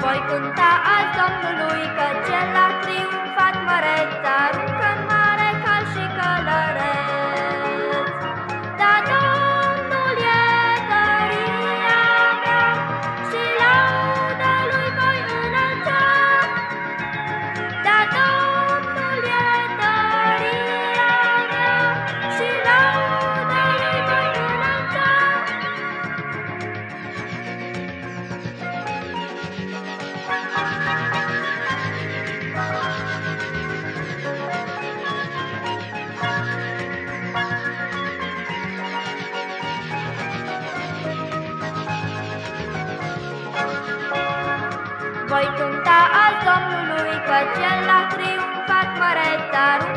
Voi cânta azi Domnului că cel a triumfat mărețar Voi cânta al Domnului, căci El a triumfat mare, dar